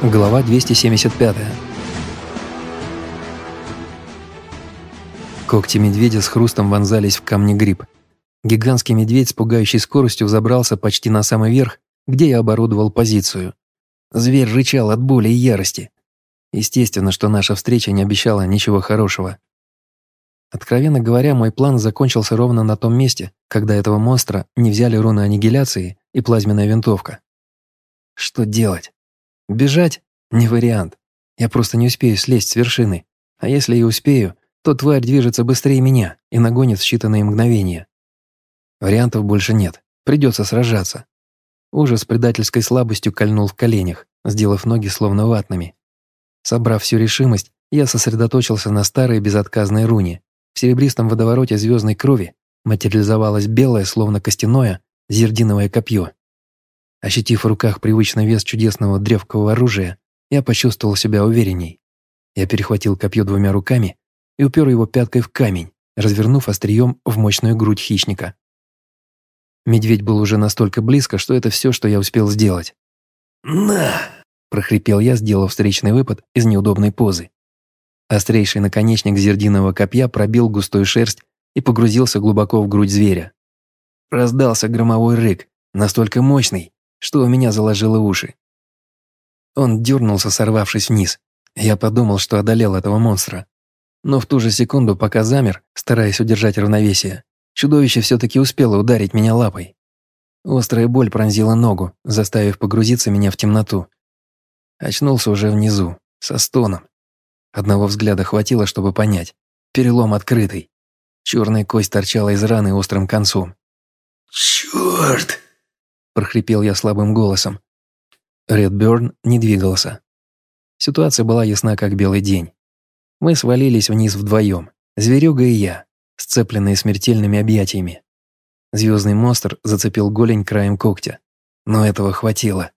Глава 275. Когти медведя с хрустом вонзались в камни гриб. Гигантский медведь с пугающей скоростью забрался почти на самый верх, где я оборудовал позицию. Зверь рычал от боли и ярости. Естественно, что наша встреча не обещала ничего хорошего. Откровенно говоря, мой план закончился ровно на том месте, когда этого монстра не взяли руны аннигиляции и плазменная винтовка. Что делать? Бежать? Не вариант. Я просто не успею слезть с вершины. А если и успею, то тварь движется быстрее меня и нагонит в считанные мгновения. Вариантов больше нет. Придется сражаться. Ужас предательской слабостью кольнул в коленях, сделав ноги словно ватными. Собрав всю решимость, я сосредоточился на старой безотказной руне. В серебристом водовороте звездной крови материализовалось белое, словно костяное, зердиновое копье. Ощутив в руках привычный вес чудесного древкового оружия, я почувствовал себя уверенней. Я перехватил копье двумя руками и упер его пяткой в камень, развернув острием в мощную грудь хищника. Медведь был уже настолько близко, что это все, что я успел сделать. «На!» – прохрипел я, сделав встречный выпад из неудобной позы. Острейший наконечник зердиного копья пробил густую шерсть и погрузился глубоко в грудь зверя. Раздался громовой рык, настолько мощный, что у меня заложило уши. Он дернулся, сорвавшись вниз. Я подумал, что одолел этого монстра. Но в ту же секунду, пока замер, стараясь удержать равновесие, чудовище все-таки успело ударить меня лапой. Острая боль пронзила ногу, заставив погрузиться меня в темноту. Очнулся уже внизу, со стоном. Одного взгляда хватило, чтобы понять. Перелом открытый. Черная кость торчала из раны острым концом. «Черт!» Прохрипел я слабым голосом. Редберн не двигался. Ситуация была ясна, как белый день. Мы свалились вниз вдвоем, зверюга и я, сцепленные смертельными объятиями. Звездный монстр зацепил голень краем когтя. Но этого хватило.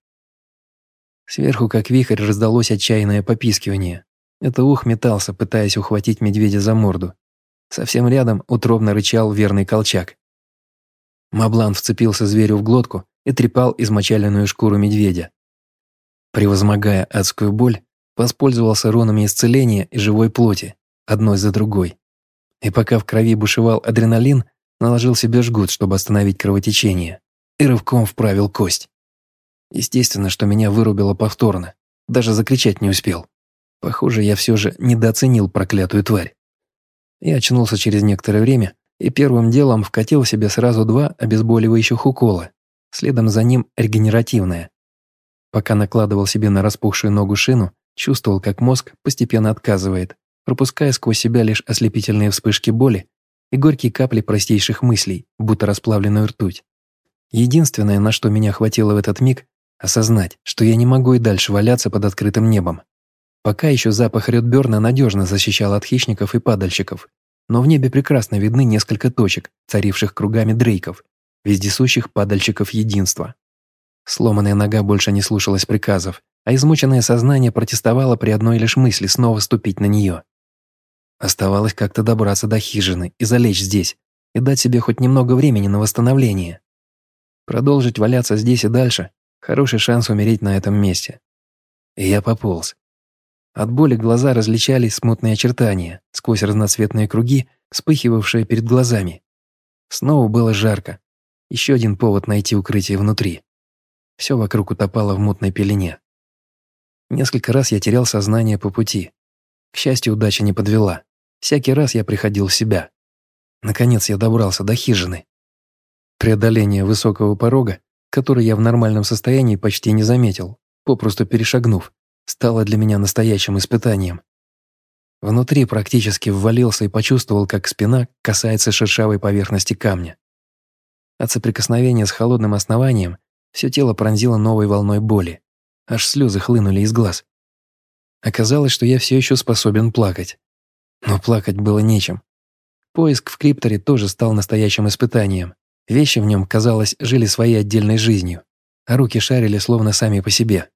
Сверху, как вихрь, раздалось отчаянное попискивание. Это ух метался, пытаясь ухватить медведя за морду. Совсем рядом утробно рычал верный колчак. Маблан вцепился зверю в глотку и трепал измочаленную шкуру медведя. Превозмогая адскую боль, воспользовался рунами исцеления и живой плоти, одной за другой. И пока в крови бушевал адреналин, наложил себе жгут, чтобы остановить кровотечение, и рывком вправил кость. Естественно, что меня вырубило повторно, даже закричать не успел. Похоже, я все же недооценил проклятую тварь. Я очнулся через некоторое время и первым делом вкатил себе сразу два обезболивающих укола, следом за ним регенеративное. Пока накладывал себе на распухшую ногу шину, чувствовал, как мозг постепенно отказывает, пропуская сквозь себя лишь ослепительные вспышки боли и горькие капли простейших мыслей, будто расплавленную ртуть. Единственное, на что меня хватило в этот миг, осознать, что я не могу и дальше валяться под открытым небом. Пока еще запах Редберна надежно защищал от хищников и падальщиков, но в небе прекрасно видны несколько точек, царивших кругами дрейков, вездесущих падальщиков единства. Сломанная нога больше не слушалась приказов, а измученное сознание протестовало при одной лишь мысли снова ступить на нее. Оставалось как-то добраться до хижины и залечь здесь, и дать себе хоть немного времени на восстановление. Продолжить валяться здесь и дальше – хороший шанс умереть на этом месте. И я пополз. От боли глаза различались смутные очертания, сквозь разноцветные круги, вспыхивавшие перед глазами. Снова было жарко, еще один повод найти укрытие внутри. Все вокруг утопало в мутной пелене. Несколько раз я терял сознание по пути. К счастью, удача не подвела. Всякий раз я приходил в себя. Наконец я добрался до хижины. Преодоление высокого порога, который я в нормальном состоянии почти не заметил, попросту перешагнув, стало для меня настоящим испытанием. Внутри практически ввалился и почувствовал, как спина касается шершавой поверхности камня. От соприкосновения с холодным основанием все тело пронзило новой волной боли. Аж слезы хлынули из глаз. Оказалось, что я все еще способен плакать. Но плакать было нечем. Поиск в крипторе тоже стал настоящим испытанием. Вещи в нем, казалось, жили своей отдельной жизнью, а руки шарили словно сами по себе.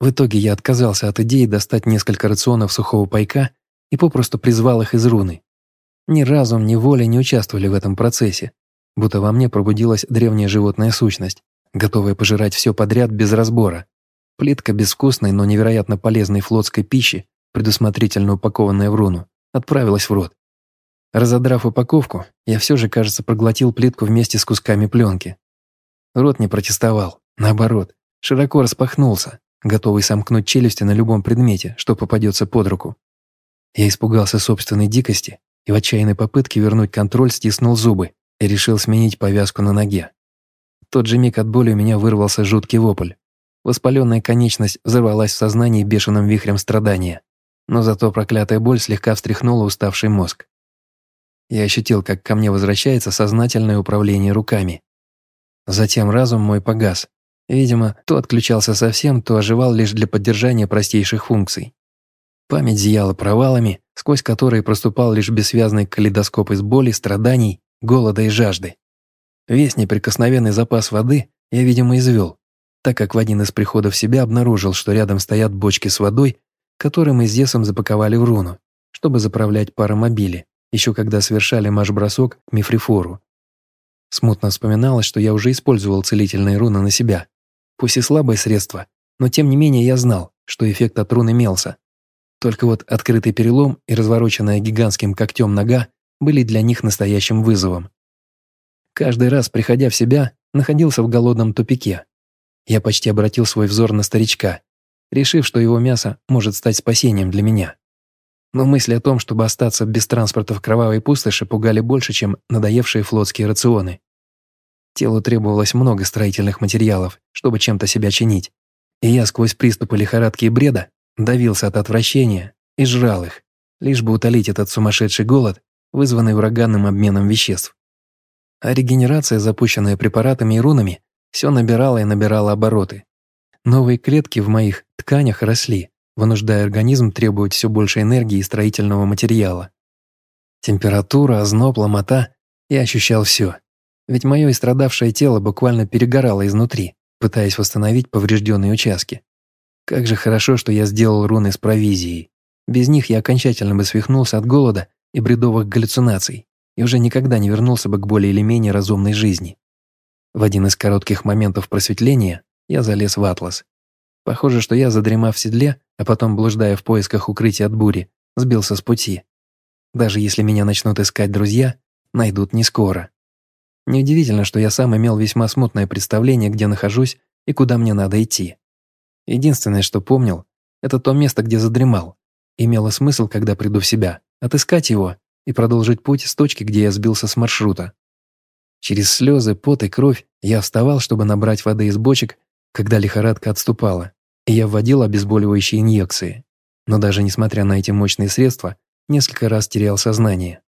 В итоге я отказался от идеи достать несколько рационов сухого пайка и попросту призвал их из руны. Ни разум, ни воля не участвовали в этом процессе, будто во мне пробудилась древняя животная сущность, готовая пожирать все подряд без разбора. Плитка безвкусной, но невероятно полезной флотской пищи, предусмотрительно упакованная в руну, отправилась в рот. Разодрав упаковку, я все же, кажется, проглотил плитку вместе с кусками пленки. Рот не протестовал, наоборот, широко распахнулся, готовый сомкнуть челюсти на любом предмете, что попадется под руку. Я испугался собственной дикости и в отчаянной попытке вернуть контроль стиснул зубы и решил сменить повязку на ноге. В тот же миг от боли у меня вырвался жуткий вопль. Воспаленная конечность взорвалась в сознании бешеным вихрем страдания. Но зато проклятая боль слегка встряхнула уставший мозг. Я ощутил, как ко мне возвращается сознательное управление руками. Затем разум мой погас. Видимо, то отключался совсем, то оживал лишь для поддержания простейших функций. Память зияла провалами, сквозь которые проступал лишь бессвязный калейдоскоп из боли, страданий, голода и жажды. Весь неприкосновенный запас воды я, видимо, извел, так как в один из приходов себя обнаружил, что рядом стоят бочки с водой, которые мы с Зесом запаковали в руну, чтобы заправлять паромобили, еще когда совершали марш-бросок к Мифрифору. Смутно вспоминалось, что я уже использовал целительные руны на себя. Пусть и слабое средство, но тем не менее я знал, что эффект от рун имелся. Только вот открытый перелом и развороченная гигантским когтем нога были для них настоящим вызовом. Каждый раз, приходя в себя, находился в голодном тупике. Я почти обратил свой взор на старичка, решив, что его мясо может стать спасением для меня. Но мысли о том, чтобы остаться без транспорта в кровавой пустоши, пугали больше, чем надоевшие флотские рационы. Телу требовалось много строительных материалов, чтобы чем-то себя чинить, и я сквозь приступы лихорадки и бреда давился от отвращения и жрал их, лишь бы утолить этот сумасшедший голод, вызванный ураганным обменом веществ. А регенерация, запущенная препаратами и рунами, все набирала и набирала обороты. Новые клетки в моих тканях росли, вынуждая организм требовать все больше энергии и строительного материала. Температура, озноб, ломота – я ощущал все. Ведь мое истрадавшее тело буквально перегорало изнутри, пытаясь восстановить поврежденные участки. Как же хорошо, что я сделал руны с провизией. Без них я окончательно бы свихнулся от голода и бредовых галлюцинаций и уже никогда не вернулся бы к более или менее разумной жизни. В один из коротких моментов просветления я залез в атлас. Похоже, что я, задремав в седле, а потом блуждая в поисках укрытия от бури, сбился с пути. Даже если меня начнут искать друзья, найдут не скоро. Неудивительно, что я сам имел весьма смутное представление, где нахожусь и куда мне надо идти. Единственное, что помнил, это то место, где задремал. Имело смысл, когда приду в себя, отыскать его и продолжить путь с точки, где я сбился с маршрута. Через слезы, пот и кровь я вставал, чтобы набрать воды из бочек, когда лихорадка отступала, и я вводил обезболивающие инъекции. Но даже несмотря на эти мощные средства, несколько раз терял сознание.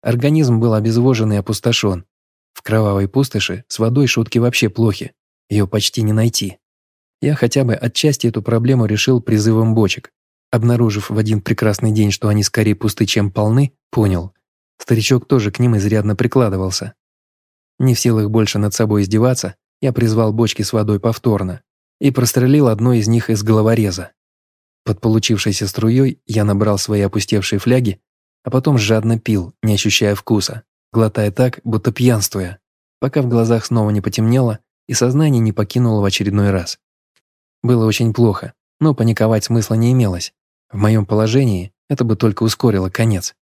Организм был обезвожен и опустошен. В кровавой пустоши с водой шутки вообще плохи, ее почти не найти. Я хотя бы отчасти эту проблему решил призывом бочек. Обнаружив в один прекрасный день, что они скорее пусты, чем полны, понял. Старичок тоже к ним изрядно прикладывался. Не в силах больше над собой издеваться, я призвал бочки с водой повторно и прострелил одну из них из головореза. Под получившейся струей я набрал свои опустевшие фляги, а потом жадно пил, не ощущая вкуса, глотая так, будто пьянствуя, пока в глазах снова не потемнело и сознание не покинуло в очередной раз. Было очень плохо, но паниковать смысла не имелось. В моем положении это бы только ускорило конец.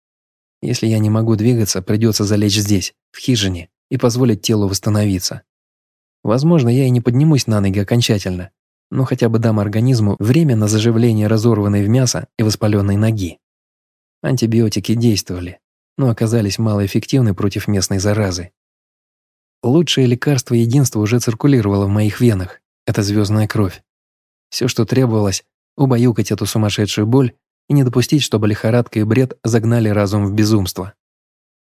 Если я не могу двигаться, придется залечь здесь, в хижине, и позволить телу восстановиться. Возможно, я и не поднимусь на ноги окончательно, но хотя бы дам организму время на заживление разорванной в мясо и воспаленной ноги. Антибиотики действовали, но оказались малоэффективны против местной заразы. Лучшее лекарство единства уже циркулировало в моих венах – это звездная кровь. Все, что требовалось, убаюкать эту сумасшедшую боль и не допустить, чтобы лихорадка и бред загнали разум в безумство.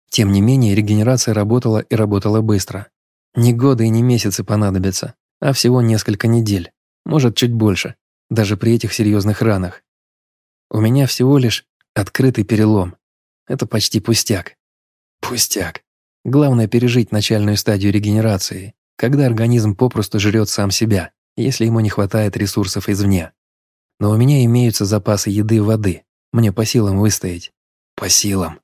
Тем не менее, регенерация работала и работала быстро. Не годы и не месяцы понадобятся, а всего несколько недель, может, чуть больше, даже при этих серьезных ранах. У меня всего лишь открытый перелом. Это почти пустяк. Пустяк. Главное пережить начальную стадию регенерации, когда организм попросту жрет сам себя если ему не хватает ресурсов извне. Но у меня имеются запасы еды и воды. Мне по силам выстоять. По силам.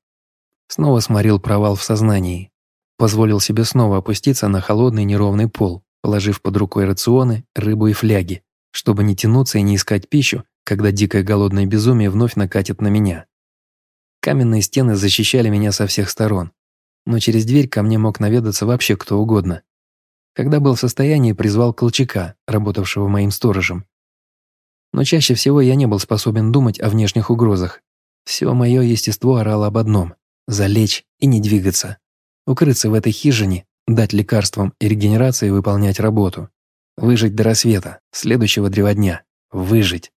Снова сморил провал в сознании. Позволил себе снова опуститься на холодный неровный пол, положив под рукой рационы, рыбу и фляги, чтобы не тянуться и не искать пищу, когда дикое голодное безумие вновь накатит на меня. Каменные стены защищали меня со всех сторон, но через дверь ко мне мог наведаться вообще кто угодно. Когда был в состоянии, призвал Колчака, работавшего моим сторожем. Но чаще всего я не был способен думать о внешних угрозах. Все мое естество орало об одном – залечь и не двигаться. Укрыться в этой хижине, дать лекарствам и регенерации выполнять работу. Выжить до рассвета, следующего древодня. Выжить.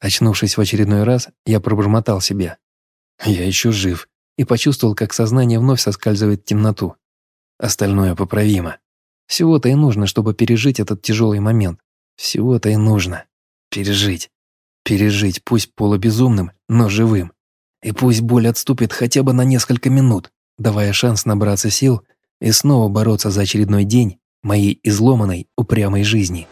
Очнувшись в очередной раз, я пробормотал себе. Я еще жив. И почувствовал, как сознание вновь соскальзывает в темноту. Остальное поправимо. Всего-то и нужно, чтобы пережить этот тяжелый момент. Всего-то и нужно. Пережить. Пережить, пусть полубезумным, но живым. И пусть боль отступит хотя бы на несколько минут, давая шанс набраться сил и снова бороться за очередной день моей изломанной, упрямой жизни.